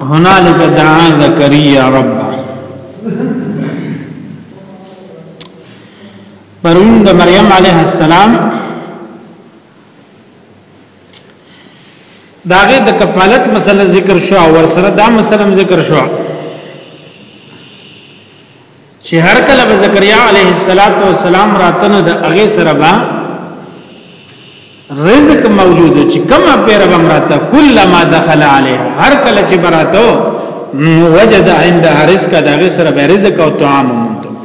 هنالک دعا زکریا رب پرون د مریم علیه السلام داغه د کفالت مسله ذکر شو او سره دا مسله ذکر شو چې هر کله به زکریا علیه السلام راتنه د هغه سره به رزق موجود چې کومه پیره به مراته کلمہ دخل علیه هر کله چې براته وجد عند رزق د هغه سره به رزق او طعام موجود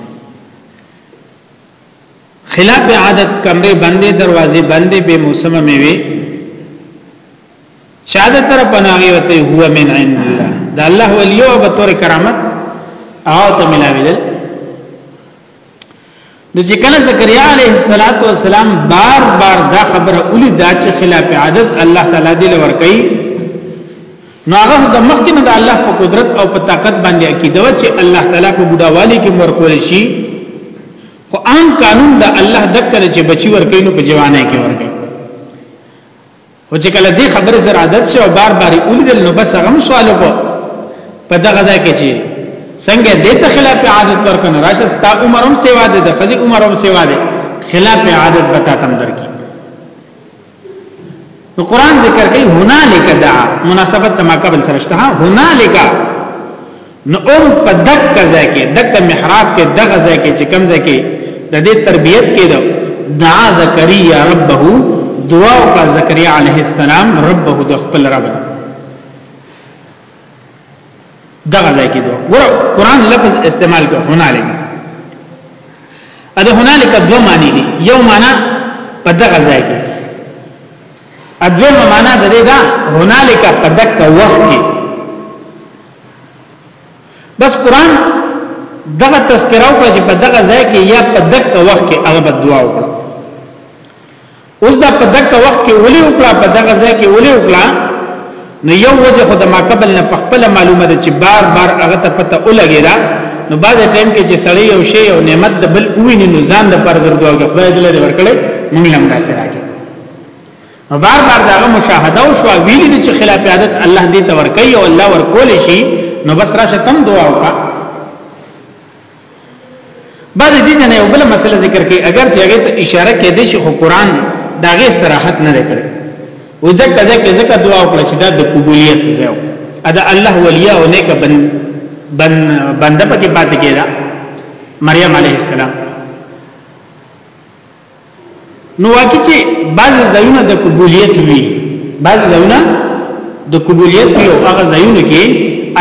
خلاف عادت کمرې بندې دروازې بندې به موسم میوي شاده طرف ناغي وته هو من عند الله دا الله ولیو به تور کرامت او ته ملاویدل نو چې کله زکریا علیه السلام بار بار دا خبره اولی دا چې خلاف عادت الله تعالی دی لور کوي نو هغه د مخکې نه د الله په قدرت او په طاقت باندې عقیده و چې الله تعالی په بډاوالي کې مور کول شي خو عام قانون د الله دکره چې بچي ورکې نو په جوانه کې ورکې او چې کله دې خبرې سره عادت شي او بار بار ولیدل نو بس هغه سوال وکړو په دغه ځای کې چې څنګه دې ته خلاف عادت ورکنه راشه ستا عمر هم سیوا ده د خزي عمر هم سیوا ده خلاف عادت بتا تم درکې نو قران ذکر کوي هنالک دعا مناسبت تما قبل سرشتها هنالک نو هم په دک ځای کې دک محراب کې دغه ځای کې چې کم ځای کې د دې تربيت کېدو دعا زکریا ربه دعا او زکریا علیه السلام ربه د خپل رب دغه ځای کې دعا ګور قران لفظ استعمال کو هنالک اده هنالک دو معنی دي یو معنی په دغه ځای کې اځو معنی د دې دا هنالک په دک وخت کې بس قران دغه تذکرہ او چې په دغه ځای کې یا په دغه وخت کې هغه دعا وکړه اوس دا په دغه وخت کې ولې وکړه په دغه ځای کې ولې وکړه نو یو وجه خو د ماقبل نه په خپل معلومه ده چې بار بار هغه ته پته ولګی دا نو بعد ټیم کې چې سړی یو شی او نعمت د بل ویني نو ځان د پر زر دعا کوي خدای دې لري ورکړي موږ هم داسې راکړي نو بار بار داغه مشاهده او شو ویلی دی چې خلاف عادت الله دې ته ورکي او الله ورکول شي نو بس راشه تم دعا وکا بعد دې نه یو بل مسله ذکر کړي اگر چې هغه ته اشاره کې دي چې خو قران داغه صراحت نه کړي و دا کزه کې زکه دعا وکړه چې دا د قبولیت زو ادا الله ولیا او نیک بن بن بنده پکې پاتې کېدا مریم علیه السلام نو واکه چې بعض ځایونه د قبولیت وي بعض ځایونه د قبولیت وي او هغه ځایونه کې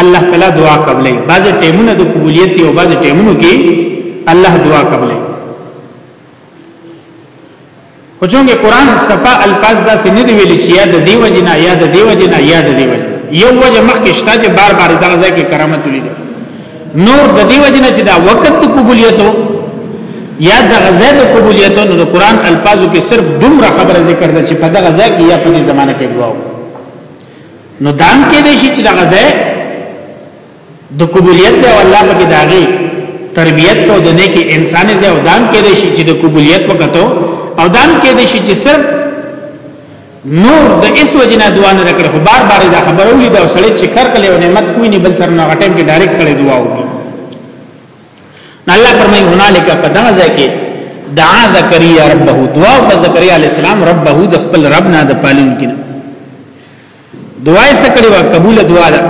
الله تعالی دعا قبلې بعض ټیمونه د قبولیت او بعض ټیمونو کې الله دعا قبلې خو څنګه قران صفه الفاظ دا سې نه دی ویل چې یا د دیو جنا یا د دیو جنا یا د دیو جنا یو وجه مخکې شته چې بار بار دغه ځای کې کرامت لیدل نور د دې وجنه چې دا وخت د قبولیتو یا د غزا د قبولیتو نو د قران الفاظو کې صرف دومره خبره ذکر ده چې په دغه ځای کې یا په دې زمانه کې دواو نو دام کې دې شي چې د غزا د قبولیت او الله په کې داغي تربیت کو د نه کې انسان زې او دام کې دې شي چې د قبولیت وکړو او دام کې دې شي چې صرف نور د اس وجنا دعا نه کړې خو بار بار دا خبره ولې دا سړی چې کار کړي او نعمت کوی نه بل سره نه غټم کې ډایرک سړی دعا وکړي الله فرمایي هنالک قدم ځکه دعا زکریا ربه دعا او زکریا علی السلام ربه د خپل رب نه د پالون کړي دعا یې سکړي وا قبول دعا ده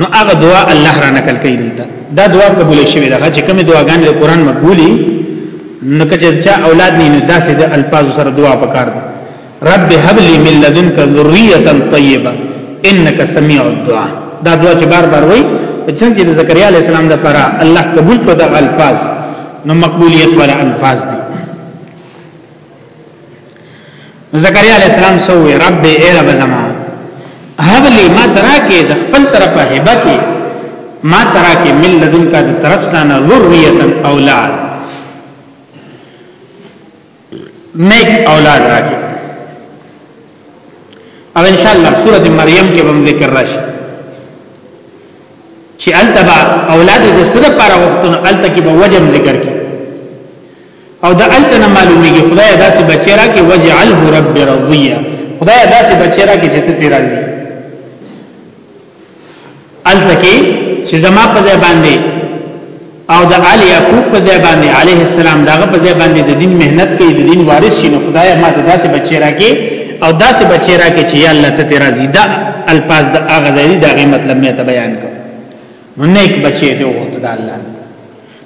نو هغه دعا الله را نقل کړي دلته دا دعا قبول شوی ده چې کومه دعاګان د قران مقبولي نو کچې چې اولاد نه نو داسې د الفاظ سره دعا پکار ده رب هب لي من لدنك ذريه طيبه انك سميع الدعاء دا دعا چې بار بار وای څنګه چې زکریا علی السلام د پاره الله قبول کړ د الفاظ نو مقبولیت ولا الفاظ دي زکریا علی السلام سوې رب ای رب زما هب لي ما تراکه د خپل طرفه هبه کې ما تراکه من لدنك د طرف سره ذريه اولاد نیک اولاد راکې او ان شاء الله سوره مریم کې به ذکر راشي چې التبا اولاد د سره پر وختونو الته کې به وجم ذکر کی او د الته نه معلومیږي خدای داسې بچی را کې وجعله رب رضیه خدای داسې بچی را کې چې ته راضي التکی چې زما په ځای باندې او د علی یعقوب په ځای باندې علیه السلام داغه په ځای باندې د دین مهنت کوي د دین وارث شي نو خدای ما ته داسې بچی راکې او داسې بچی راکې چې یا الله ته راضي دا الفاظ د اغه ځای دا غي مطلب مې ته بیان کړ نو نیک بچی ته وته د الله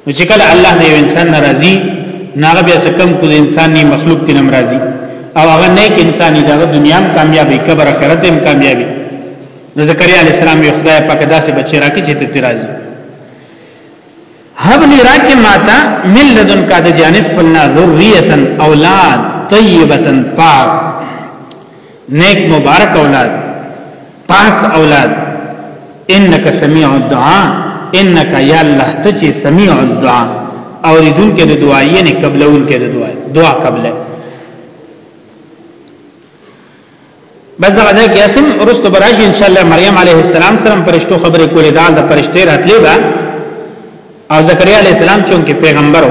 نو چې کله الله د یو انسان ناراضي ناغه بیا سکم کو انسان نه مخلوق ته ناراضي او هغه نیک انسان دی د دنیا هم کامیابی قبر آخرت هم کامیابی نو زکریا علی السلام یو خدای پاک داسې بچی راکې چې ته راضي هب لی راکې ماتا مل لدن کا د جانب پلنا ذریه اولاد طیبه پاک نیک مبارک اولاد پاک اولاد انک سمیع الدعاء انک یا الله ته چې سمیع الدعاء اوریدون کې د دعا یې نه قبلون کې د دعا دعا قبله بس دا ځای کې اسم ورستو براشي ان شاء الله مریم علیه السلام سره پرشتو خبرې کولې دا د پرشته راتلې با او زکریا علیه السلام چونکه پیغمبر و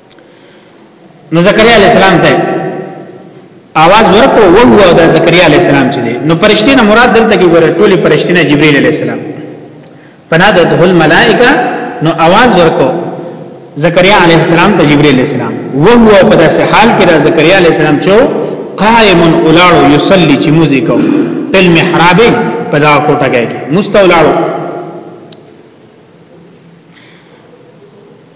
نو زکریا علی السلام ته आवाज ورکو وو او د زکریا علی السلام چې دی نو پرشتي نه مراد دلته کې ګوره ټولي پرشتي نه جبرئیل علی السلام پنادته الملائکه نو आवाज ورکو زکریا علی السلام ته جبرئیل علی السلام وو وو په داسې حال کې د زکریا علی السلام چې قائم اولاد یصلی چې موزیک او تل محراب په دا کوټه کې مستولاد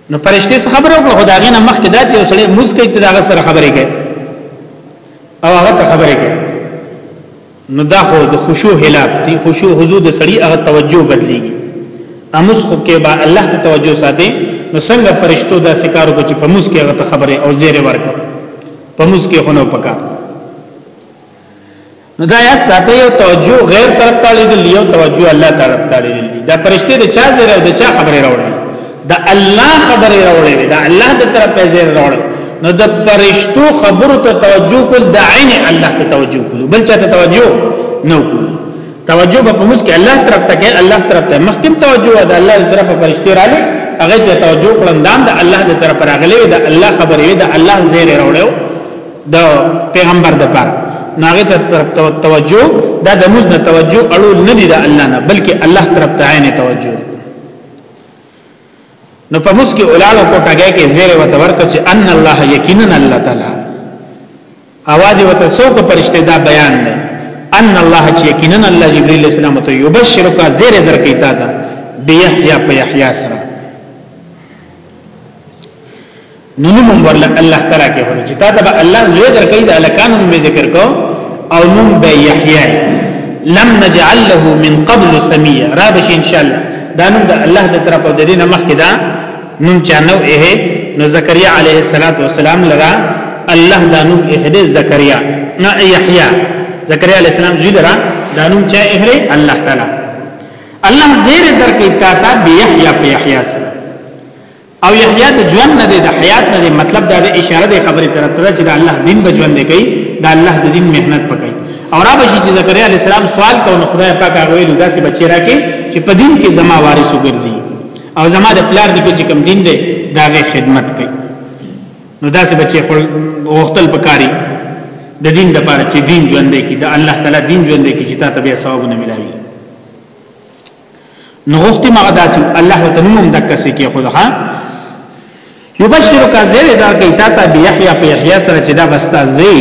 نو پرشته څه خبره وکړه خدای نه مخکې دا چې وسړي موږ کې ته داغه سره خبرې کوي او هغه ته خبرې کوي نو دا خو د خشوع هلاک دي خشوع حضور د سړي هغه توجه بدليږي امس خو کې با الله ته توجه ساتي نو څنګه پرشتو دا سکارو کو چې په موږ کې هغه ته خبرې او زیر ورکړه په موږ کې خونو پکا نو دا یاد ساته یو توجه غیر طرف ته لیدل یو توجه الله طرف ته لیدل دا پرشته د چا زره او د چا خبره راوړل دا الله خبره راوړل دا الله د طرف په زیر راوړل نو د پرشتو خبرو ته توجه کول د عین الله ته توجه کول بل چا ته توجه نه کول توجه په موږ کې الله طرف ته کې الله طرف ته مخکم توجه ده الله طرف په پرشتي رااله هغه ته توجه کړم دا د الله د طرف راغلي دا الله خبرې دا الله زیر راوړل د پیغمبر د پاره ناغه ته طرف توجه دا د موږ نه توجه اړو نه دی د الله نه بلکې الله طرف ته عین توجه نو په موږ کې اولاد کو ټګه کې زیر و تور کچ ان الله یقینا الله تعالی اواز و تاسو کو پرشته دا بیان دی ان الله چې یقینا الله جبرئیل السلام ته یبشرک زیر درکې تا دا بیحیا په یحیا سره نو نو مونږ ورله الله تعالی کې ورو چې تا ته الله زوی درکې د الکان مې ذکر کو او مونږ به یحیی لم نجعل له من قبل سمیا را بش ان شاء الله دا نوم د الله د طرف او د دینه مخکې دا نوم چانو اه نو زکریا علیه السلام لرا الله دا نوم اه د زکریا نه یحیی زکریا علیه السلام زوی لرا دا نوم چا اه الله تعالی الله زیر درکې تا ته بیحیی په یحیی سره او یحیی د ژوند نه دی د حیات نه دی مطلب دا د اشاره د خبرې طرف ته چې د الله دین به ژوند دی کوي د الله د دین مهنت پکې او را بشي چې زکریا علی السلام سوال کوي نو خدای پاک هغه ویل داسې بچی راکې چې په دین کې زما وارث وګرځي او زما د پلار د چې کوم دین دی دا غي خدمت کوي نو داسې بچی خپل وختل پکاري د دین د پاره چې دین ژوند دی کې د الله تعالی دین ژوند دی کې چې تا ته به ثوابونه ملایي نو غوښتي ما داسې الله وتنوم دکسې کې خود ها یبشرک زیر دا کی تا تا بی یحیی فی یحیی سره چې دا بستا زی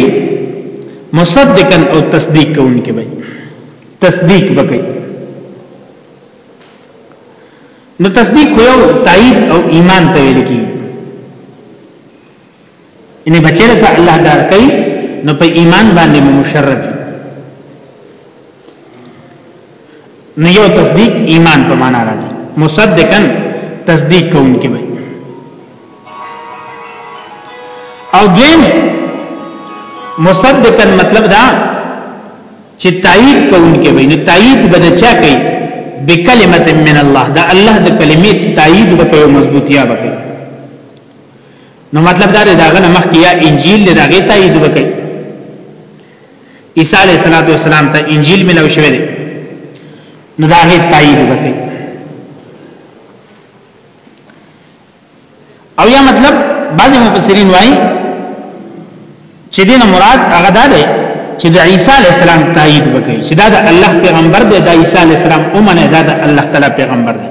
مصدقا او تصدیق کوونکی وي تصدیق وکي نو تصدیق خو یو تایید او ایمان ته ویل کی ان بچره ته الله دار کوي نو په ایمان باندې مشرف نو یو تصدیق ایمان په معنا راځي مصدقن تصدیق کوونکی وي او دین مصدقن مطلب دا چې تایید کوونکی وي نو تایید بد چا کوي بکلمت من الله دا الله د کلمې تایید وکړي مضبوطیا وکړي نو مطلب دا دی دا غنه مخ کې یا انجیل دی دا غي تایید وکړي عیسی علیه السلام ته انجیل ملو شوی دی نو دا غي تایید وکړي او یا مطلب بعضی مفسرین وایي چې دینه مراد هغه دا دی چې د عیسی علی السلام تایید وکړي چې دا د الله پیغمبر دی د عیسی علی السلام اومنه دا د الله تعالی پیغمبر دی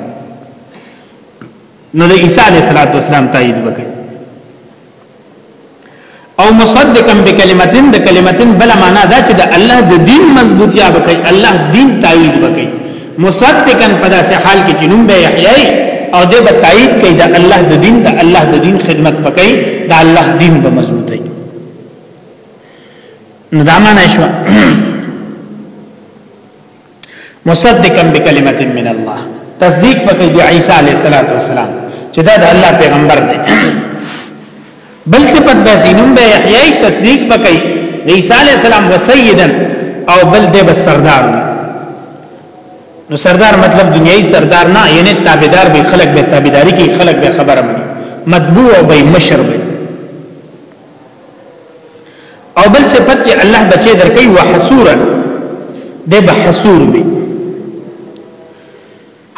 نو د عیسی علیه السلام تایید وکړي او مصدقا بکلمتين د کلمتين بل معنا دا چې د الله د دین مضبوطیا وکړي الله دین تایید وکړي مصدقا په داسې حال کې چې نوم به یحیی او د به تایید کوي د الله د دین د الله د دین خدمت وکړي د الله دین به مضبوط وي نو دا معنا شو مصدقا بکلمه من الله تصدیق پکې دی عیسی علیه السلام چې دا د الله پیغمبر دی بل صفت به زینوم به یحیی تصدیق پکې عیسی علیه السلام وسیدا او بل دې بس سردار نو سردار مطلب دنیای سردار نه یعنی تابعدار به خلق به تابعداری کې خلق به خبره مې مطبوع او به مشر به او بل صفت چې الله بچي درکې وحسورا د بحسور وي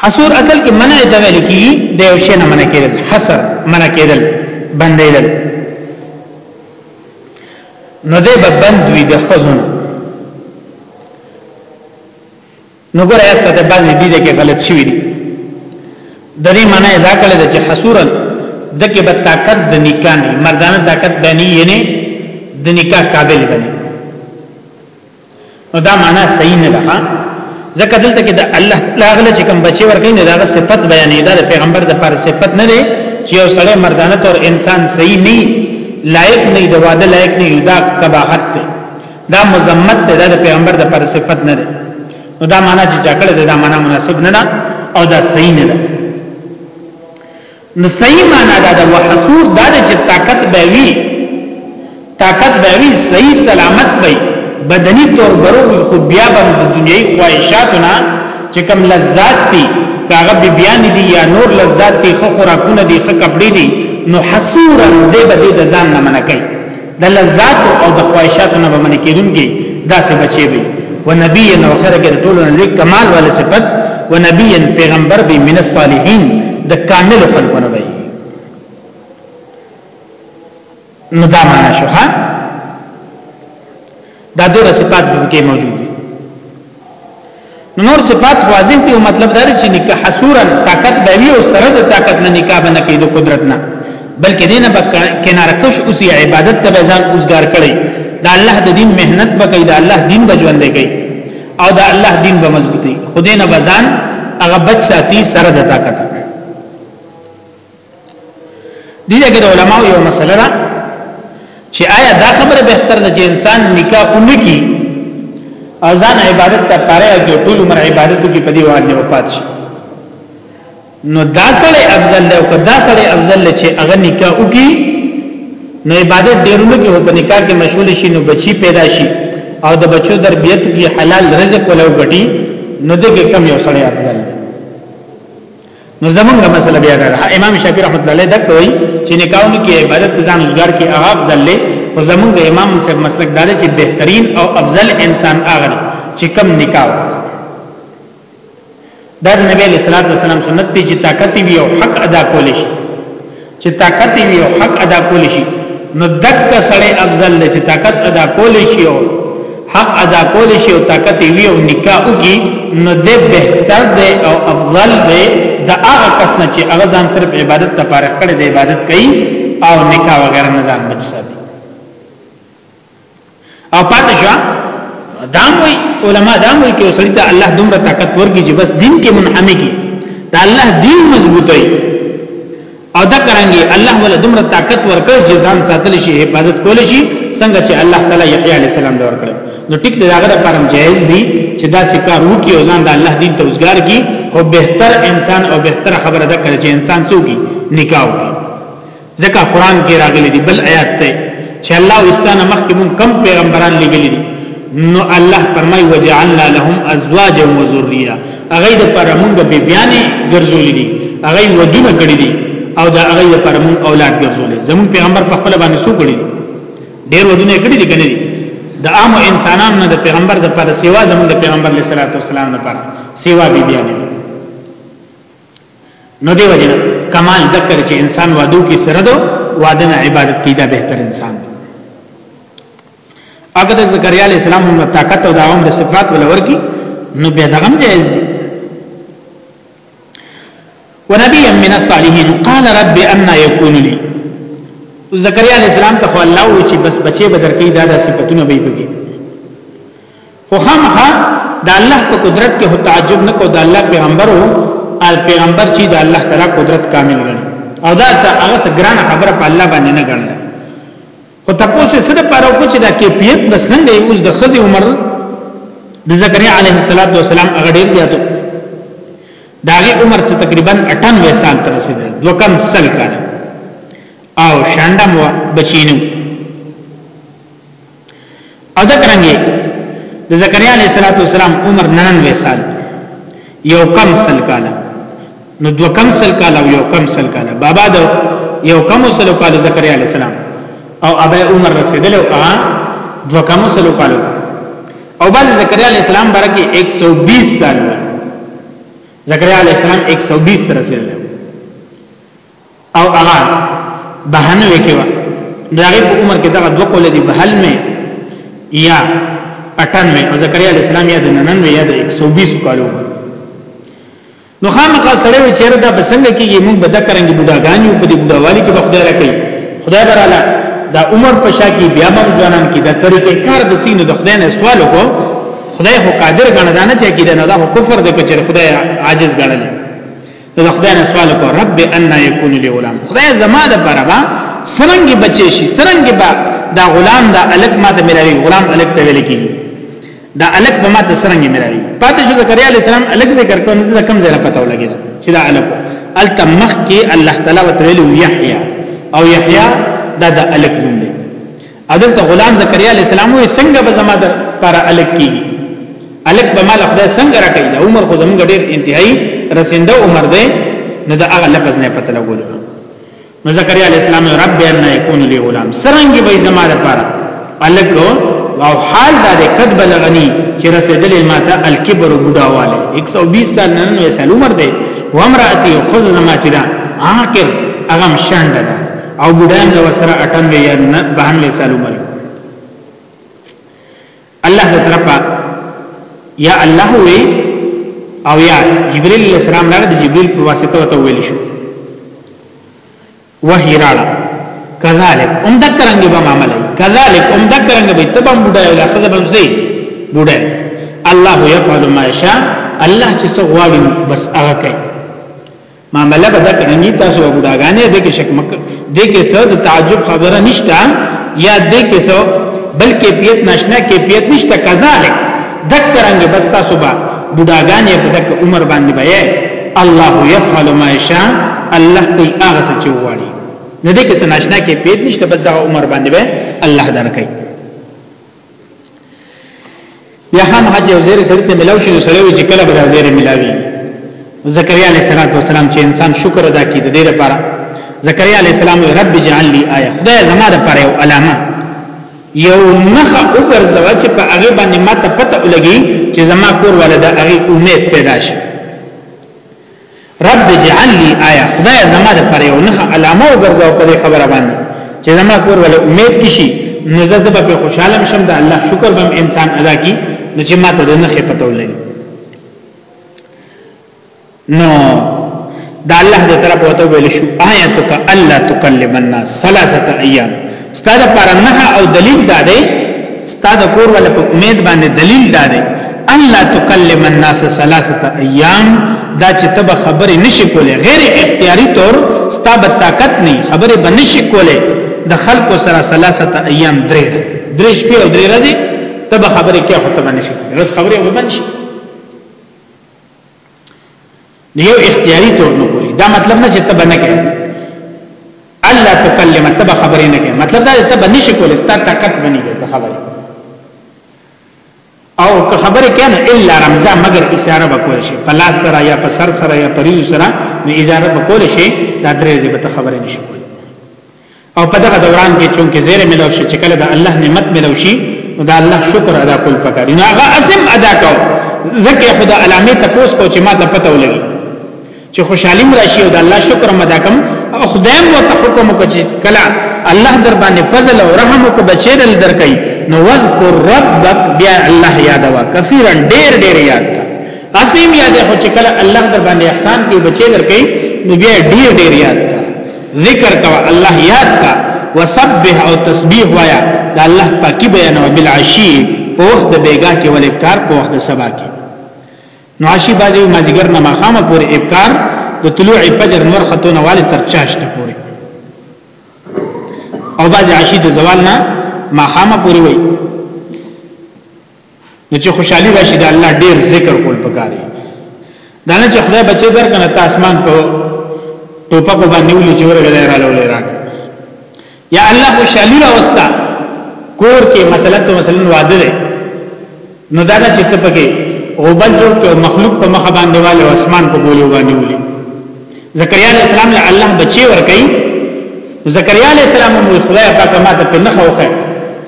حسور اصل کې منع ته ویل کی د یو شی نه منع کېدل حسر منع کېدل بندېدل نو دې بند وي د خزونه نو ګور آیات ساته بعضی دیزه کې غلط شوی دی د دې معنی دا کړل چې حصورا دکې به طاقت د نکاح نه مردانه طاقت بنی یې نه د نکاح قابل بنی نو دا معنی صحیح نه ده ځکه دلته کې د الله لاغله چې کوم بچي ورکې نه دا صفت بیانې دا د پیغمبر د پر صفت نه دی چې یو سړی مردانه تور انسان صحیح نه لایق نه د واده لایق نه دا کباحت دی دا مزمت ده د پیغمبر د پر صفت نه ده نو دا معنا چې چاکړه ده دا معنا مناسب نه ده او دا صحیح نه ده نو صحیح معنا دا ده وحصور دا ده چې طاقت به وي طاقت به وي صحیح سلامت به بدني طور برو خو بیا به د دنیوي خواهشاتونه چې کم لذات دي کاغه بی بیان دي یا نور لذات دي خو خوراکونه دي خو کپڑے دي نو حصورا دې به دې د ځان نه منکې د لذات او د خواهشاتو نه باندې کېدونکي داسې بچي وي و نبی نو خره کې ټولو نه لیک کمال ول صفت و نبی پیغمبر به من الصالحین د کامل خلقونه وي نو دا معنا شو ها دا دغه صفات به کې موجود دي نور صفات واضح دي او مطلب دا دی چې نکاح حصورا طاقت به وي او سره د طاقت نه نکاح نه کوي د قدرت نه بلکې دینه به کناره کش اوسې عبادت ته ځان اوسګار کړي دا الله د دین مهنت به کوي دا الله دین به ژوند کوي او دا الله دین به مضبوطي خدای نه بزان هغه بچ ساتي سره د طاقت دي دغه د علماء یو مسله ده چې آیا دا خبره بهتر ده چې انسان نکاح اونکی او ځان عبادت ته پاره او ټول عمر عبادت کې پدی باندې وپات شي نو دا سره افضل ده او دا سره افضل ده چې هغه نکاح وکي نو عبادت ډیرونه کې په نکاح کې مشغول شي نو بچي پیدا شي او د بچو تربیت کې حلال رزق ولو غټي نو دغه کم یو سره افضل نو زمونږه مسله بیا ده امام شافعي رحمت الله علیه دا کوي چې نکاحونه کې عبادت ځان روزګار کې هغه افضل له خو زمونږ امام صاحب مسلک دا چې بهترین او افضل انسان هغه چې کم نکاح دا د نبی صلی الله علیه وسلم سنت دی چې طاقت وی او حق ادا کول شي چې طاقت وي او حق ادا کول شي نو دک سړی افضل دی چې طاقت ادا کول شي او حق ادا کول شي او طاقت وي او نکاح وکي نو د بهتر دی او افضل دی د هغه کس نه چې هغه ځان صرف عبادت لپاره کړی د عبادت کوي او نکاح وغیرہ نه ځان بچ ساتي او پاتې شو دام وی علما دام وی کې وسړي ته الله دومره طاقت ورګي چې بس دین کې منحميږي دا الله دین مضبوطوي او دا کرانګي الله ولا دومره طاقت ورکړ چې ځان ساتل شي حفاظت کول شي څنګه چې الله تعالی یحیی علی السلام دا ورکړ نو ټیک دا هغه لپاره جایز دي چې دا سکار وو کې او ځان د الله دین ته وزګار کی او بهتر انسان او بهتر خبره ده کړي چې انسان سوګي نکاح وکړي ځکه قران کې راغلي دي بل آیات ته چې الله واستانه مخکې مون کم پیغمبران لګلي دي نو الله فرمای وجعلنا لهم ازواجا وذريه هغه د پر مونږ به بیانې ګرځولې دي هغه ودونه کړې دي او دا هغه د پر مونږ اولاد ګرځولې زمون پیغمبر په خپل باندې سو کړې دي ډېر ودونه کړې دي کنه دي د عام انسانانو نه د پیغمبر د پر سیوا زمون د پیغمبر علیه الصلاۃ والسلام نه پر سیوا بی بیانې نو دی وجنه کمال ذکر چې انسان وادو کې سره دو وادن عبادت کیدا بهتر انسان دی اګه د زکریا علی السلام هم طاقت او د عمر صفات ولور کی نو به دغم جائز دی ونبي من الصالحين قال رب ان يكون لي زکریا علی السلام ته الله و چې بس بچي بدر کې دا د صفاتونه به بږي خو خامخا د الله په قدرت کې تعجب نه کو د الله پیغمبرو ال پیغمبر چې د الله تعالی قدرت کامل غني او دا هغه څه ګران خبره په الله باندې نه ګڼل خو تاسو سره پاره کو چې دا کیفیت د څنګه اوس د خزي عمر د زکریا علیه السلام هغه ډیر زیاتو داغه عمر څه تقریبا 98 سال تر رسیدل دوه کم سل کال او شاندم بچینو او دا کرنګي د زکریا علیه السلام عمر 99 سال یو کم سل کاله نو دو کم سل کاله یو کم سل کاله بابا د یو کم سل کاله زکریا علیه السلام او ابا عمر رسیدل او دو کم سل کاله او بعد زکریا علیه السلام برکه 120 سال زکریا علیه السلام 120 تر رسیدل او هغه بهانه وکي وا دغه په عمر کې دغه دوه قول دي بهل مې یا اټن مې او زکریا علی السلام یا د ننن یا د 120 کالو نو خامخا سره وی چیرې دا بسنګ کېږي موږ به دا کرانګي بډاګانی په دې بډاوالي کې بخدای راکې خدای براله دا عمر په شا کې بیا به ځوانان کې دا طریقې کار د سینو د خدای نه سوال وکړو خدای هو قادر غنډانه چې کې دا نه دا کفر د کچر خدای عاجز غنل د خدای نه سوال کو رب ان یکون لی غلام خدای زما د پاره با سرنګي بچی شي سرنګي با دا غلام دا الک ما ته ملاوي غلام الک ته ویل کیږي دا الک به ما ته سرنګي ملاوي پاتې شو زکریا علی السلام الک ذکر کو نو کم ځای پته ولګی چې دا الک التمخ کې الله تعالی وتعالى یحیی او یحیی دا د الک نوم دی حضرت غلام زکریا علیہ السلام وی څنګه به زما د پر الک کیږي الک به مال خدای څنګه راکړي د عمر خو زموږ ډیر انتهایی رسنده عمر دی نو دا هغه لفظ نه پته لګول نو زکریا علیہ السلام رب ان یکون لی غلام سرنګ به زما د پر الک او حال دا د قد بلغنی چې رسیدلې ماته الکبر بډاواله 120 سال نن وې سال عمر دی و امراتی خذ زما چې دا عاقل اغم شاند ده او بډان د وسره 98 یا 92 سال عمر الله د طرفه یا الله وی او یا جبرئیل علیہ السلام راغ د جبرئیل په واسطه وته ویل شو وحی راړه کذالک هم دکرنګ به معاملې کذالک هم دکرنګ به تبم بډای ولا خزبم زی بډای الله یفعل ما یشاء الله چې څو غواړي بس هغه کوي معاملہ به دا کرنګي تاسو بډاګانې دې کې شک مک دې کې څه د تعجب خبره نشته یا دې کې څه بل کیفیت ناشنا کیفیت نشته کذالک دک کرنګ بس تاسو به بډاګانې په دک عمر باندې به الله يفعل ما يشاء الله کوي هغه څه چې وایي نه دې کې څه ناشنا کیفیت نشته بس دا عمر باندې به الله درکې بیا هم حج او زیر سره ته ملاو شي نو سره وي چې کله به زیر ملاوي زکریا علیه السلام چې انسان شکر ادا کړي د دې لپاره زکریا علیه السلام رب جعل لي آیه خدای زما د پاره یو علامه یو مخ وګرځوا چې په هغه باندې ماته پته ولګي چې زما کور ولدا هغه امید پیدا شي رب اجعل لي آیه خدای زما د پر یو نه علامه وګرځاو په خبره باندې چې زما کور ول امید کشي نو زه د په خوشاله شم د الله شکر بم انسان ادا کی نو چې ما ته د نخې پته ولګي نو دا الله دې طرف وته ویل شو آیتک الله تکلم الناس ثلاثه ایام ستاده پر نه او دلیل دا دی ستاده کور ول په امید باندې دلیل دا دی الله تکلم الناس ثلاثه ایام دا چې تب خبرې نشي کولې غیر اختیاري تور ستاده طاقت نه خبرې بنشي کولې د خلکو سره ثلاثه ایام درې درې شپې او درې ورځې تب خبرې کې خو تب نشي رس خبرې وبنشي نو یو اختیاري تور نه کوي دا مطلب نه چې تب نه کوي الله تکلم تب خبرې نه کوي مطلب دا تب نشي کول ستا طاقت بني به خبرې او که خبرې کینو الا رمزا مگر اشاره وکول شي په لاس سره یا په سر سره یا په ریو سره نو اشاره وکول شي دا درې ځې به خبرې نشي او په دغه دوران کې چونکه زیره ملو شي چې کله د الله نعمت ملو شي نو د الله شکر ادا کول پکار نه هغه اسم ادا کو ځکه خدا علامه تپوس کو چې ما ته پته ولګي چې خوشحالي مرشي او د الله شکر مدا کوم او خدای مو ته حکم کوي کلا الله در باندې فضل او رحم کو بچیر درکې نو وذکر ربک بیا الله یاد وا کثیرا ډیر ډیر یاد کا اسیم یاد هو چې کلا الله در باندې احسان کوي بچیر درکې نو بیا ډیر ډیر یاد ذکر کوا الله یاد کا وسبح او تسبیح وایا دا الله پاکي بیان او بالعشی په وخت د بیګا کې ول ابکار په وخت د سبا کې نو عشی باجی مازیګر نه مخامه پورې ابکار د طلوع فجر نور خاتون والي تر چاشته پورې او باجی عشی د زوال نه مخامه پورې وای نو چې خوشحالي راشي د الله ډیر ذکر کول پکاري دا نه چې خدای بچي درکنه ته اسمان په ټوپک باندې ولې چې ورغلی را لولې راک یا الله خوشحالي راوستا کور کې مثلا ته مثلا واده ده نو دا نه چې ته پکې غوبل جوړ کې مخلوق په مخ باندې والي او اسمان په بولیو باندې ولې زکریا علیہ السلام له الله بچي ور کوي زکریا علیہ السلام مو خدای پاک ما ته نه خوخه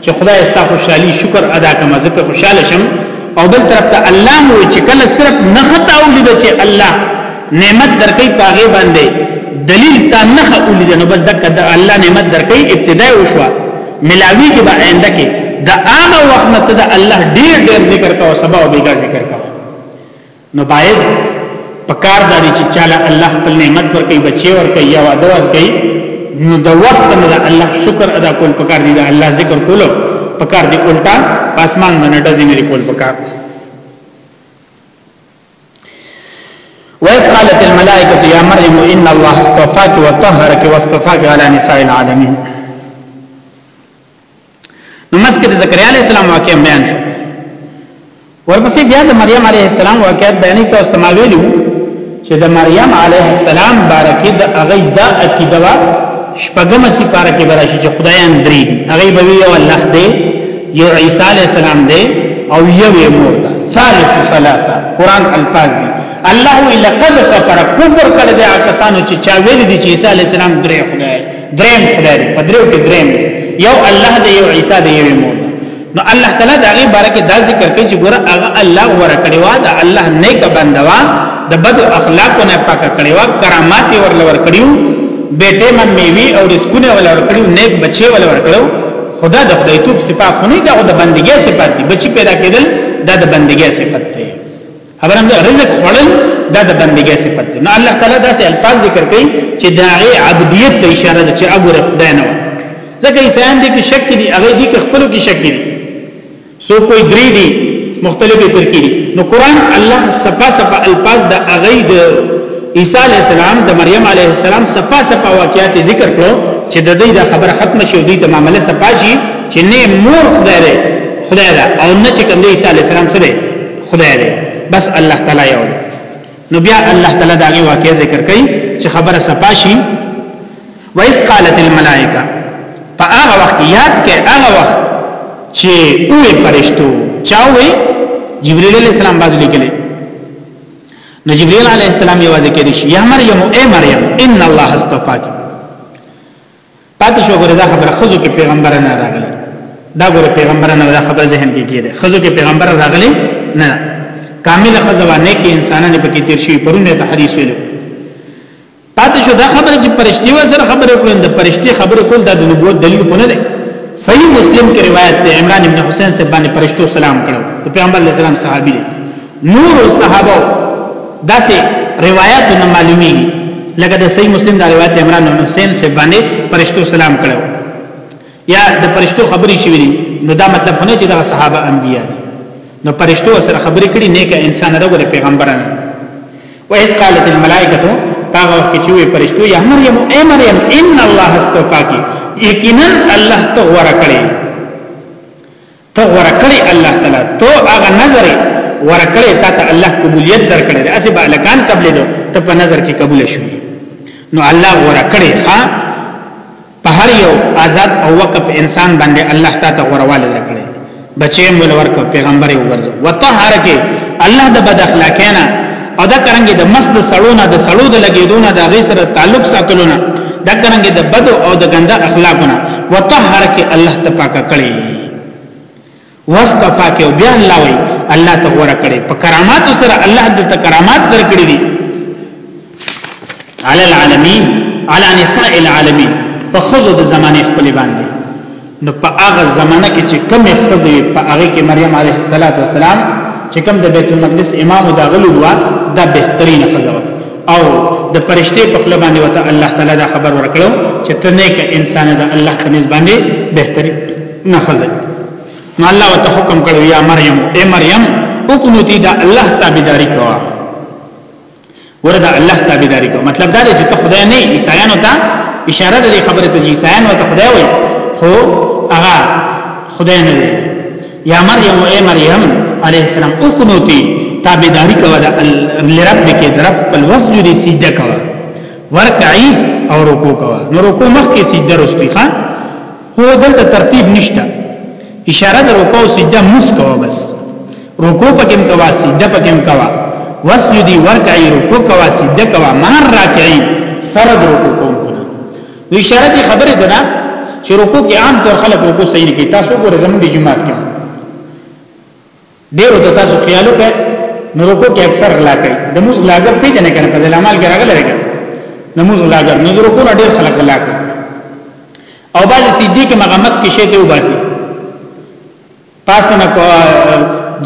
چې خدای استا خوشحالي شکر ادا کما زه په خوشاله شم او بل طرف ته الله مو چې کله صرف نه خطا ولید چې الله نعمت درکې پاغه باندې دلیل تا نه ولید نو بس دک الله نعمت درکې ابتدا وشوه ملاوی کې به آینده کې دا هغه وخت ته الله ډیر ډیر ذکر کا او سبا او بیګا ذکر کا نو باید پکار داري چې چاله الله خپل نعمت ورکړي بچي ورکړي یا واده ورکړي نو د وخت نه د الله شکر ادا کول پکار دي د الله ذکر کولو پکار دي الټا پاسمان باندې د ځینې کول پکار دي وإذ قالت الملائكة يا مريم إن الله اصطفاك وطهرك واصطفاك على نساء العالمين نو مسکه د زکریا علی السلام واقع بیان شو ورپسې بیا د مریم علی السلام واقعیت بیانې ته استماویلو چې د مریم علی السلام بارکه د هغه د عقیده وا شپږم سپاره کې براشي چې خدای اندري هغه به یو الله دی یو عیسی علی السلام دی او یو یې مور ده ثالث ثلاثه قران الفاظ دی الله الا قد کفر کفر کړه د کسانو چې چا ویل دي چې عیسی علی السلام درې خدای دریم خدای دی په دریو کې دریم دی یو الله دی یو عیسی دی یو مور نو الله تعالی دا غي بارکه دا ذکر کوي چې ګوره هغه الله ورکړي وا دا الله نیک بندوا د بد اخلاق نه پاک کړي وا کرامات ورل ورکړيو بیٹه من میوي او رزقونه ول ورکړيو نیک بچي ول ورکړو خدا د خدای توپ صفات خو نه دا د بندګۍ صفات دي بچي پیدا کېدل دا د بندګۍ صفات خبرم ده رزق خوړل دا د بندګۍ صفت ده نو الله تعالی دا سه الفاظ ذکر کوي چې دا غي عبدیت ته اشاره ده چې ابو رفدا نه ځکه انسان دې کې شک دي هغه دې کې خپل کې شک دي سو کوئی درې دي مختلفه فرقې دي نو قران الله صفه صفه الفاظ د اغه د عیسی علی السلام د مریم علی السلام صفه صفه واقعات ذکر کړو چې د دې د خبره ختم شي او دې د معاملې صفه شي چې نه مور خدای خدای دا او نه چې کوم عیسی علی السلام سره خدای دی بس الله تعالی یو دی نو بیا الله تعالی دا غي واقع ذکر کوي چې خبره سپاشي وایس قالت الملائکه په هغه وخت یاد کې هغه وخت چې اوه پرشتو چاوي جبرئیل علیہ السلام باز لیکلي نو جبرئیل علیہ السلام یوازې کې دي یا مریم اے مریم ان الله استفاک پاتې شو ګوره دا خبره خزو کې پیغمبر نه راغلی دا ګوره پیغمبر نه دا خبره ذهن کې کېده خزو کې پیغمبر راغلی نه کامل خزوا نه کې انسانانه پکې تیر شي پرونه ته حدیث ویلو پاتې شو دا خبره چې پرشتي و سره خبره کول د پرشتي خبره کول د نبوت دلیل نه دی صحیح مسلم کې روایت ده عمران ابن حسین سے باندې پرشتو سلام کړو پیغمبر علیہ السلام صحابي دی نورو صحابه داسې روایت نه معلومي لکه د صحیح مسلم د روایت عمران بن حسین سے باندې فرشتو سلام کړو یا د فرشتو خبرې شوې دي نو دا مطلب نه چې دا صحابه انبیا دي نو فرشتو سره خبرې کړي نیک انسان راغور پیغمبران و اس قالت الملائکه هغه وخت چې وي فرشتو یا مریم اے مریم ان الله استوفاکی یقینا الله تو ورکړي ته غوړه کړی الله تعالی تو هغه نظر غوړه کړی تا ته الله قبولیت درکړي دا اسه بالکان قبل دو ته په نظر کې قبول شو نو الله غوړه کړی ها په هر یو آزاد او وقف انسان باندې الله تعالی غوړواله درکړي بچي مول ورکو پیغمبر یې وګرځو وطهر کې الله د بد اخلاقینا او دا کرنګي د مس د سړو نه د سړو د لګیدو نه د غي سره تعلق ساتلو نه دا کرنګي د بد او د ګنده اخلاقونه وطهر کې الله ته پاکه کړي واستفا کې بیا الله وي الله ته غوړه کړي په کرامات سره الله د کرامات درکړي دي علی العالمین علی نساء العالمین په خزو د زمانه خپل باندې نو په هغه زمانہ کې چې کمې خزې په هغه کې مریم علیه السلام چې کم د بیت المقدس امام او داغلو وا دا بهترین خزه او د پرشته په خپل باندې وته الله تعالی دا خبر ورکړو چې ته نیک انسان د الله په نسبت باندې بهترین نه خزه نو الله وته حکم کړو یا مریم اے مریم وکنوتی دا الله تابعداري کوه وردا الله تابعداري کو مطلب دا دی چې ته خدای نه عیسایانو ته اشاره د خبره ته چې عیسایان وته خدای وي خو هغه خدای نه دی یا مریم او مریم علیه السلام او قنوتی تابعداري کوه د لرب کې درب په وسجد سجده کوه ورکعي او رکوع کوه نو رکوع مخکې سجده رستی ښا هو دلته ترتیب نشته اشاره د رکوع او سجده مس کوه بس رکوع پکې کوا سجده پکې کوا وسجدي ورکعي رکوع کوا سجده کوا مار راکعي سره د رکوع کوم کنه نو اشاره دي خبره ده نه چې رکوع کې عام طور خلک رکوع صحیح کوي تاسو ګورئ زموږ د جماعت کې ډیرو ته تاسو خیال وکړئ نو رکو کې اکثر غلا کوي د موږ غلاګر پیژنې کنه په ځل عمل کې راغلی راګر د موږ غلاګر نو رکو نه ډیر خلک غلا کوي او باز سیدی کې مغمس کې شی ته وباسي پاس نه کو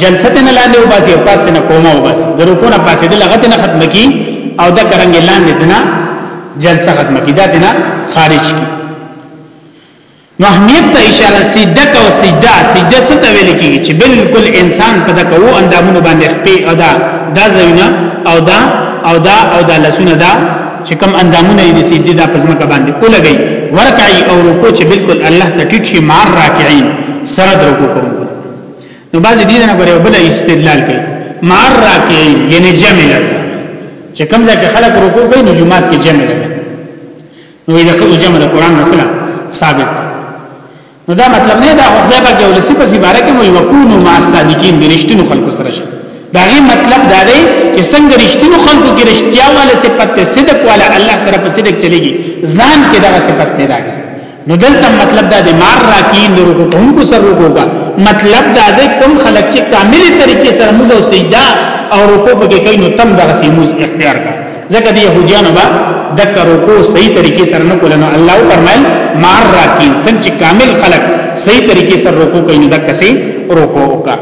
جلسه ته نه لاندې وباسي او پاس ته نه کومه وباسي د رکو نه پاسې د لغت نه ختم کی او د کرنګ لاندې دنا جلسه ختم کی دا دنا خارج کی نو اهمیت ته اشاره سجده کو سجده سجده څه ته ویل کیږي چې بالکل انسان په دغه وو اندامونو باندې خپې او دا دا زوینه او دا او دا او دا لسونه دا چې کوم اندامونه یې سجده د پزما کا باندې ولګي ورکعي او رکوع چې بالکل الله ته ټیټ شي مار راکعين سره د رکوع کوم نو بعضی دې نه غره بل استدلال کوي مار راکعين یعنی جمع لازم چې کوم ځای کې خلک رکوع کوي نو جمعات کې جمع لازم نو د خزو جمع د قران مثلا ثابت ده نو دا مطلب نه دا خدای پاک یو لسی په زیباره کې وي وکونو ما صادقین برشتونو خلق سره شي دا غي مطلب دا دی چې څنګه رښتینو خلکو کې رښتیا والا صفت ته صدق والا الله سره په صدق چلےږي ځان کې دا صفت پیدا کړي نو دلته مطلب دا دی مار راکین د رکو کوم کو سر رکو کا مطلب دا دی کوم خلک چې کامل طریقې سره موږ سجدا او رکو پکې کوي نو تم دا سیموز اختیار کړي ځکه دی يهوديانو با د کروکو صحیح طریقې سره نه کولنو الله فرمایل مار راکین څنګه کامل خلق صحیح طریقې سره رکو کوي نو د کسي رکو وکا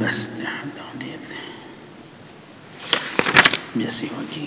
بس ده دا دې بیا سی وکی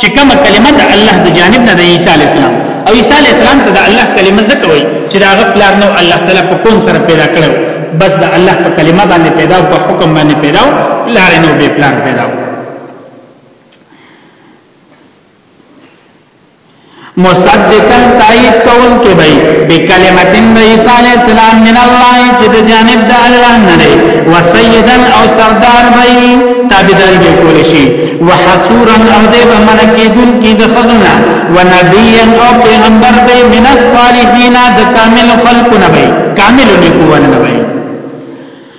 چې کومه کلمه د الله د جانب نه د عیسی علی السلام او عیسی علی السلام ته د الله کلمه ځکه وایي چې دا هغه پلار نو الله تعالی په کون سره پیدا کړو بس د الله په کلمه باندې پیدا او په حکم باندې پیدا او پلار نو به پلار پیدا مصدقا تایید کون کې بی بکلمت عیسی علیہ السلام من الله چې د جانب د الله نه دی وسیدا او سردار بی تابعدار به کول شي وحصورا او دې به ملکیدون کې د خزنا ونبیا او پیغمبر به من الصالحین د کامل خلق نه بی کامل لیکونه نه بی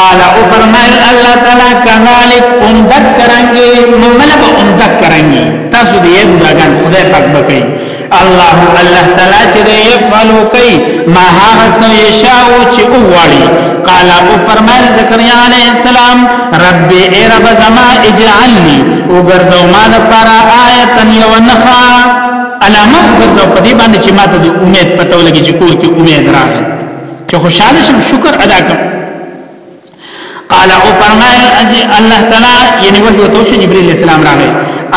قال او فرمایل الله تعالی کذالک هم ذکرانګي مملب هم ذکرانګي تاسو دې ګډاګان خدای پاک بکې الله الله تعالی چې دې فعلو کوي ما هغه څه یشاو چې وغواړي قال او فرمایل زکریا علی السلام رب ای رب زما اجعلنی او ګرځو ما د پارا آیت یو نخا علامه ګرځو په دې باندې چې ما ته د امید پتو لګی چې کور کې امید راغی چې خوشاله شم شکر ادا کړم قال او فرمایل الله تعالی یعنی ورته توشه جبرئیل السلام راغی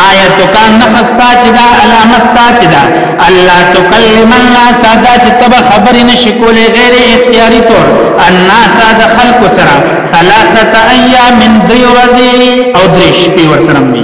آیت کان نفستا چې دا علامستا چې دا الله تکلم الناس دا چې تب خبر نشکولې غیر اختیاري طور الناس د خلق سره ثلاثه ایام من دریو ورځې او درې شپې ورسره مې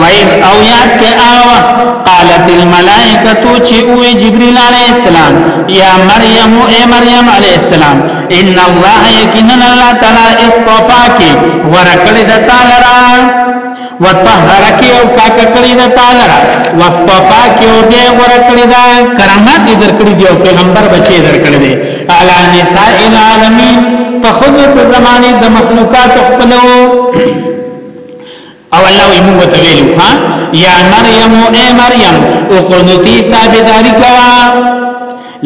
وَإِذْ او یاد کې هغه وخت قالت الملائکه چې وې جبرئیل علیه السلام یا مریم او ای مریم علیه السلام ان الله یقینا الله تعالی استوفاک ورکړی د تعالی را وطهرک او پاک کړی د تعالی را واستوفاک او دې ورکړی دا کرامات دې درکړي دی او پیغمبر بچي درکړي دی اعلی نساء العالمین په خود د زمانه د مخلوقات خپلو او الله وی موږ ته ویلو ها یا مریم او اے مریم او قنوتی تابعداری کوا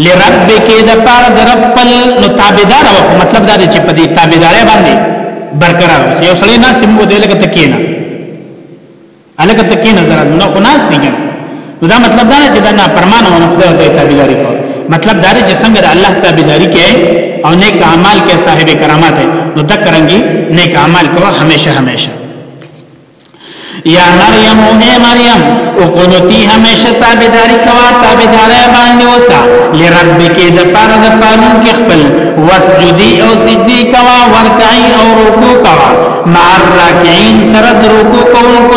لربک د پار د رب پل نو تابعدار او مطلب دا چې په دې تابعداري باندې برقرار اوسې یو سړی ناس ته موږ ته لکه تکینا الکه تکینا زرا نو خو ناس دی نو دا مطلب دا چې دا نه پرمان او خدای ته تابعداري کوي مطلب دا چې څنګه د الله تابعداري کوي او نیک اعمال کې صاحب کرامات نو تکرنګي نیک اعمال کوه همیشه همیشه یا مریم او نه مریم او قنوتی همیشه تابعداري کوا تابعداري باندې وسا لربک د پر د پالون کې خپل وسجدي او سجدي کوا ورکعي او رکوع کوا مع الراکعين سره رکوع کوونکو